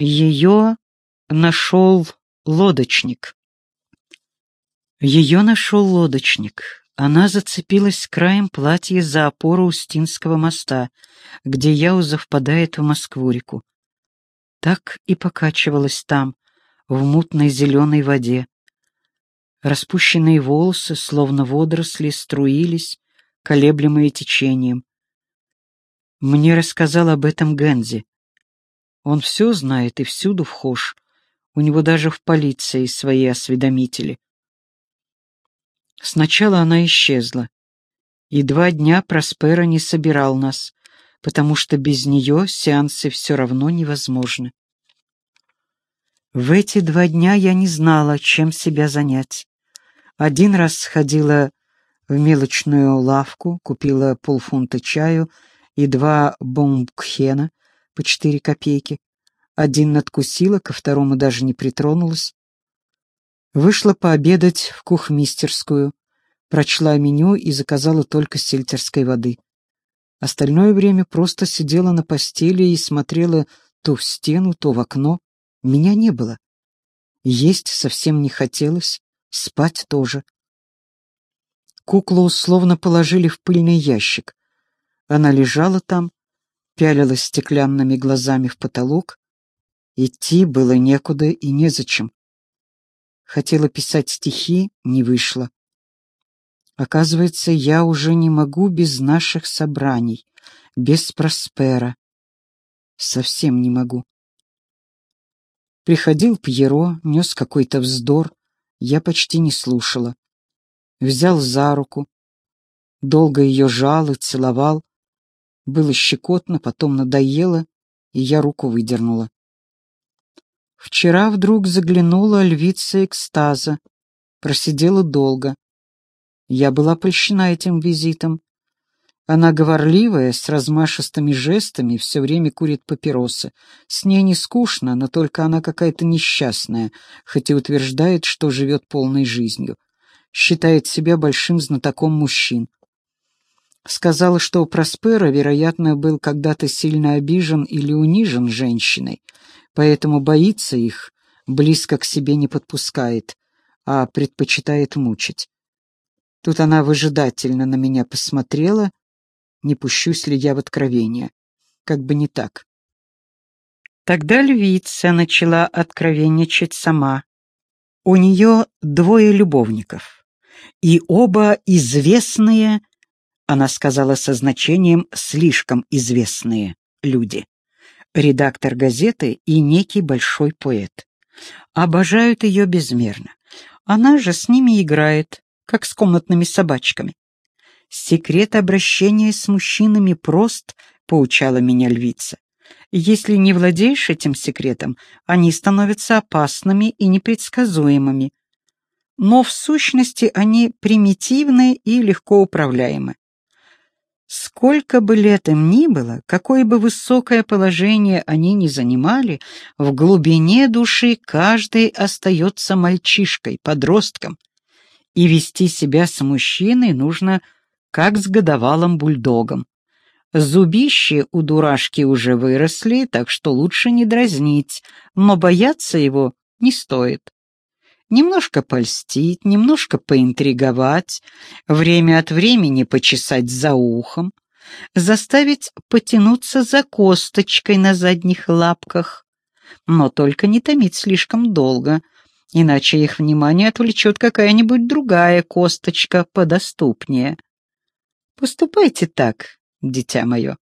Ее нашел лодочник. Ее нашел лодочник. Она зацепилась краем платья за опору Устинского моста, где Яуза впадает в Москву-реку. Так и покачивалась там, в мутной зеленой воде. Распущенные волосы, словно водоросли, струились, колеблемые течением. Мне рассказал об этом Гензи. Он все знает и всюду вхож. У него даже в полиции свои осведомители. Сначала она исчезла, и два дня Проспера не собирал нас, потому что без нее сеансы все равно невозможны. В эти два дня я не знала, чем себя занять. Один раз сходила в мелочную лавку, купила полфунта чаю и два бомбкхена по четыре копейки. Один надкусила, ко второму даже не притронулась. Вышла пообедать в кухмистерскую, прочла меню и заказала только сельтерской воды. Остальное время просто сидела на постели и смотрела то в стену, то в окно. Меня не было. Есть совсем не хотелось, спать тоже. Куклу условно положили в пыльный ящик. Она лежала там, пялилась стеклянными глазами в потолок. Идти было некуда и незачем. Хотела писать стихи, не вышло. Оказывается, я уже не могу без наших собраний, без Проспера. Совсем не могу. Приходил Пьеро, нес какой-то вздор, я почти не слушала. Взял за руку, долго ее жал и целовал. Было щекотно, потом надоело, и я руку выдернула. Вчера вдруг заглянула львица экстаза, просидела долго. Я была польщена этим визитом. Она говорливая, с размашистыми жестами, все время курит папиросы. С ней не скучно, но только она какая-то несчастная, хоть и утверждает, что живет полной жизнью. Считает себя большим знатоком мужчин. Сказала, что Проспера, вероятно, был когда-то сильно обижен или унижен женщиной, поэтому боится их, близко к себе не подпускает, а предпочитает мучить. Тут она выжидательно на меня посмотрела, не пущусь ли я в откровение. Как бы не так. Тогда львица начала откровенничать сама. У нее двое любовников, и оба известные, она сказала со значением «слишком известные» люди. Редактор газеты и некий большой поэт. Обожают ее безмерно. Она же с ними играет, как с комнатными собачками. Секрет обращения с мужчинами прост, поучала меня львица. Если не владеешь этим секретом, они становятся опасными и непредсказуемыми. Но в сущности они примитивны и легко управляемы. Сколько бы лет им ни было, какое бы высокое положение они ни занимали, в глубине души каждый остается мальчишкой, подростком, и вести себя с мужчиной нужно как с годовалым бульдогом. Зубищи у дурашки уже выросли, так что лучше не дразнить, но бояться его не стоит. Немножко польстить, немножко поинтриговать, время от времени почесать за ухом, заставить потянуться за косточкой на задних лапках, но только не томить слишком долго, иначе их внимание отвлечет какая-нибудь другая косточка подоступнее. Поступайте так, дитя мое,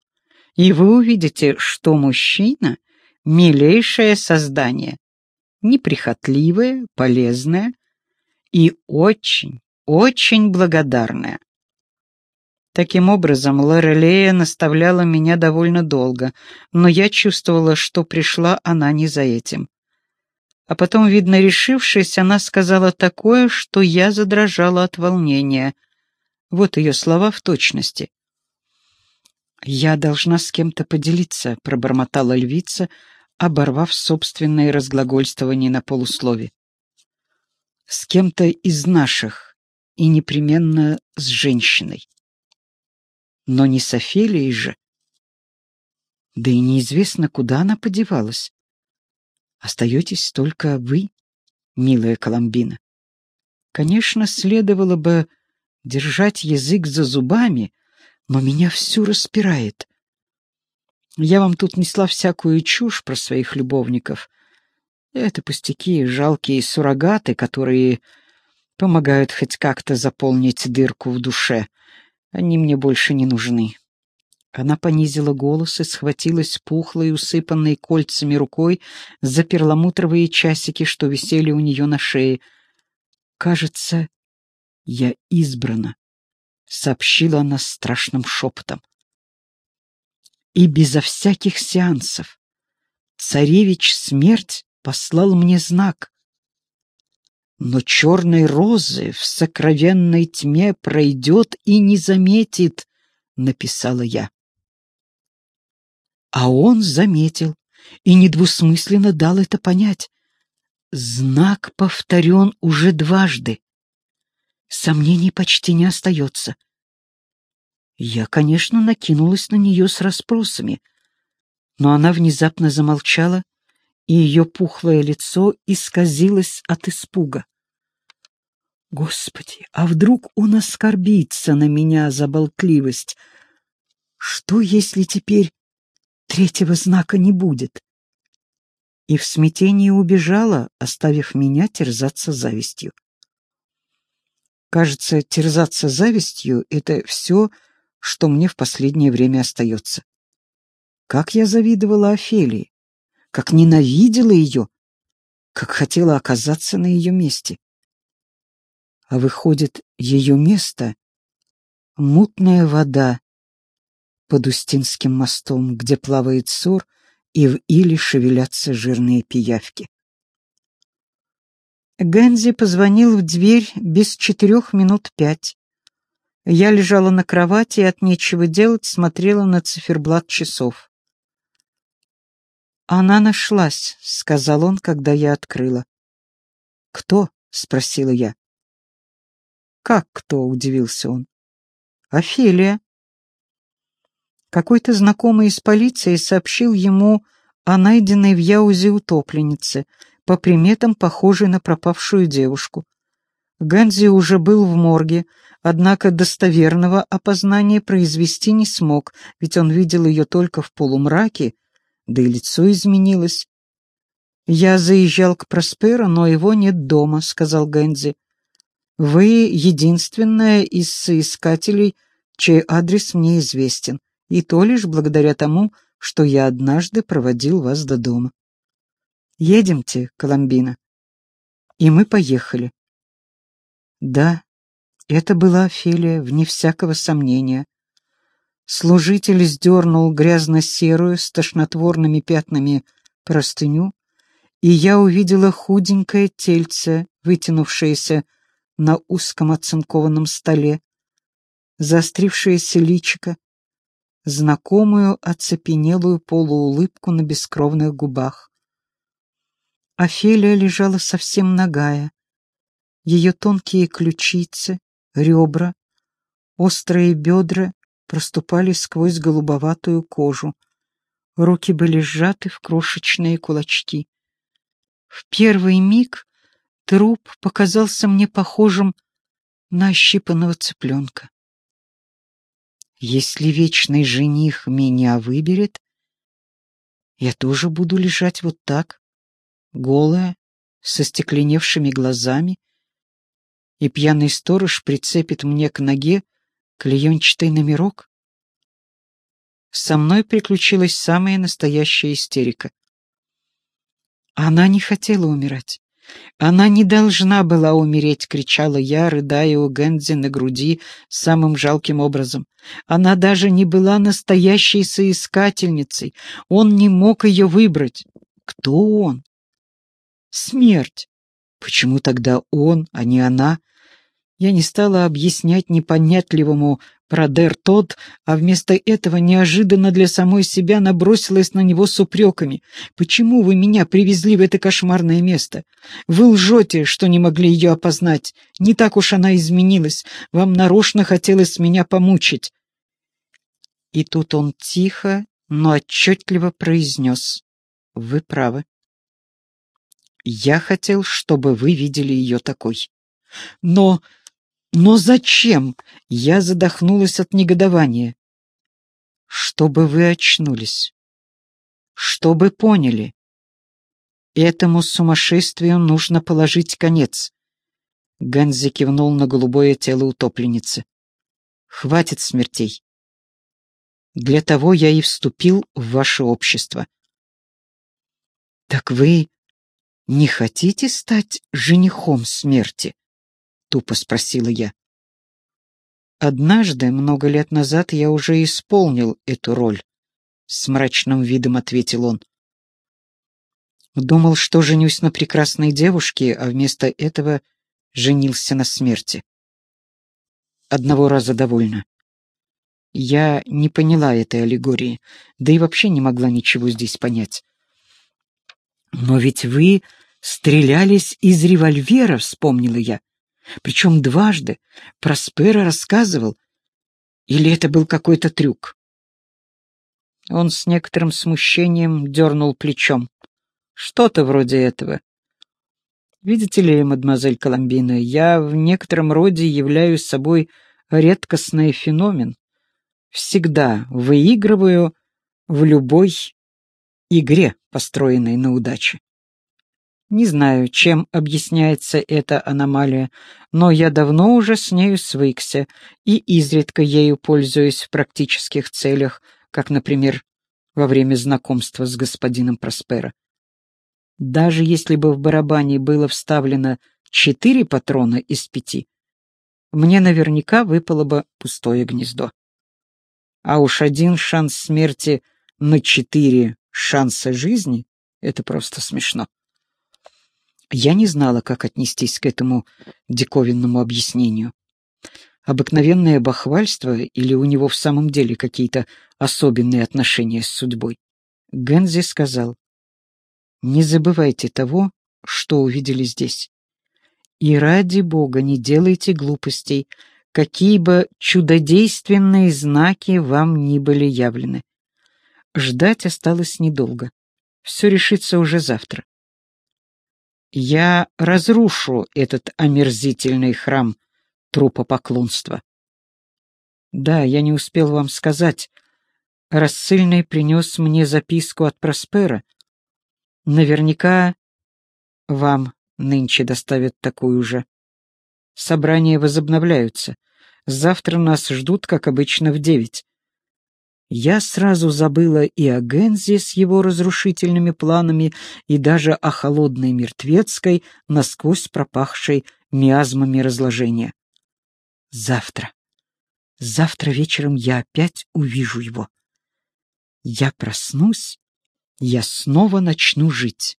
и вы увидите, что мужчина — милейшее создание, неприхотливое, полезное и очень, очень благодарное. Таким образом, Лорелея наставляла меня довольно долго, но я чувствовала, что пришла она не за этим. А потом, видно, решившись, она сказала такое, что я задрожала от волнения — вот ее слова в точности. «Я должна с кем-то поделиться», — пробормотала львица, оборвав собственное разглагольствование на полуслове. «С кем-то из наших, и непременно с женщиной. Но не с Офелией же. Да и неизвестно, куда она подевалась. Остаетесь только вы, милая Коломбина. Конечно, следовало бы держать язык за зубами, но меня всю распирает. Я вам тут несла всякую чушь про своих любовников. Это пустяки, жалкие суррогаты, которые помогают хоть как-то заполнить дырку в душе. Они мне больше не нужны. Она понизила голос и схватилась пухлой, усыпанной кольцами рукой за перламутровые часики, что висели у нее на шее. «Кажется, я избрана», — сообщила она страшным шепотом. «И безо всяких сеансов. Царевич смерть послал мне знак. Но черной розы в сокровенной тьме пройдет и не заметит, — написала я. А он заметил и недвусмысленно дал это понять. Знак повторен уже дважды. Сомнений почти не остается. Я, конечно, накинулась на нее с расспросами, но она внезапно замолчала, и ее пухлое лицо исказилось от испуга. Господи, а вдруг он оскорбится на меня за болтливость? Что, если теперь Третьего знака не будет. И в смятении убежала, оставив меня терзаться завистью. Кажется, терзаться завистью — это все, что мне в последнее время остается. Как я завидовала Офелии, как ненавидела ее, как хотела оказаться на ее месте. А выходит, ее место — мутная вода, под Устинским мостом, где плавает сур, и в иле шевелятся жирные пиявки. Гензи позвонил в дверь без четырех минут пять. Я лежала на кровати и от нечего делать смотрела на циферблат часов. «Она нашлась», — сказал он, когда я открыла. «Кто?» — спросила я. «Как кто?» — удивился он. «Офелия». Какой-то знакомый из полиции сообщил ему о найденной в Яузе утопленнице, по приметам похожей на пропавшую девушку. Ганзи уже был в морге, однако достоверного опознания произвести не смог, ведь он видел ее только в полумраке, да и лицо изменилось. «Я заезжал к Просперо, но его нет дома», — сказал Гэнзи. «Вы единственная из соискателей, чей адрес мне известен и то лишь благодаря тому, что я однажды проводил вас до дома. Едемте, Коломбина. И мы поехали. Да, это была Офелия, вне всякого сомнения. Служитель сдернул грязно-серую с тошнотворными пятнами простыню, и я увидела худенькое тельце, вытянувшееся на узком оцинкованном столе, заострившееся личико, знакомую оцепенелую полуулыбку на бескровных губах. Офелия лежала совсем нагая. Ее тонкие ключицы, ребра, острые бедра проступали сквозь голубоватую кожу. Руки были сжаты в крошечные кулачки. В первый миг труп показался мне похожим на ощипанного цыпленка. Если вечный жених меня выберет, я тоже буду лежать вот так, голая, со стекленевшими глазами, и пьяный сторож прицепит мне к ноге клеенчатый номерок. Со мной приключилась самая настоящая истерика. Она не хотела умирать. «Она не должна была умереть!» — кричала я, рыдая у Гэнзи на груди самым жалким образом. «Она даже не была настоящей соискательницей. Он не мог ее выбрать. Кто он?» «Смерть! Почему тогда он, а не она?» Я не стала объяснять непонятливому Продер тот, а вместо этого неожиданно для самой себя набросилась на него с упреками. «Почему вы меня привезли в это кошмарное место? Вы лжете, что не могли ее опознать. Не так уж она изменилась. Вам нарочно хотелось меня помучить». И тут он тихо, но отчетливо произнес. «Вы правы. Я хотел, чтобы вы видели ее такой. Но... но зачем? Я задохнулась от негодования. Чтобы вы очнулись. Чтобы поняли. Этому сумасшествию нужно положить конец. Ганзи кивнул на голубое тело утопленницы. Хватит смертей. Для того я и вступил в ваше общество. Так вы не хотите стать женихом смерти? Тупо спросила я. Однажды, много лет назад, я уже исполнил эту роль. С мрачным видом ответил он. Думал, что женюсь на прекрасной девушке, а вместо этого женился на смерти. Одного раза довольно. Я не поняла этой аллегории, да и вообще не могла ничего здесь понять. «Но ведь вы стрелялись из револьвера», — вспомнила я. Причем дважды. Проспера рассказывал. Или это был какой-то трюк? Он с некоторым смущением дернул плечом. Что-то вроде этого. Видите ли, мадемуазель Коломбина, я в некотором роде являюсь собой редкостный феномен. Всегда выигрываю в любой игре, построенной на удаче. Не знаю, чем объясняется эта аномалия, но я давно уже с нею свыкся и изредка ею пользуюсь в практических целях, как, например, во время знакомства с господином Проспера. Даже если бы в барабане было вставлено четыре патрона из пяти, мне наверняка выпало бы пустое гнездо. А уж один шанс смерти на четыре шанса жизни — это просто смешно. Я не знала, как отнестись к этому диковинному объяснению. Обыкновенное бахвальство или у него в самом деле какие-то особенные отношения с судьбой? Гензи сказал, «Не забывайте того, что увидели здесь. И ради Бога не делайте глупостей, какие бы чудодейственные знаки вам ни были явлены. Ждать осталось недолго. Все решится уже завтра. Я разрушу этот омерзительный храм трупопоклонства. Да, я не успел вам сказать. Рассыльный принес мне записку от Проспера. Наверняка вам нынче доставят такую же. Собрания возобновляются. Завтра нас ждут, как обычно, в девять. Я сразу забыла и о Гензе с его разрушительными планами, и даже о холодной мертвецкой, насквозь пропахшей миазмами разложения. Завтра. Завтра вечером я опять увижу его. Я проснусь, я снова начну жить.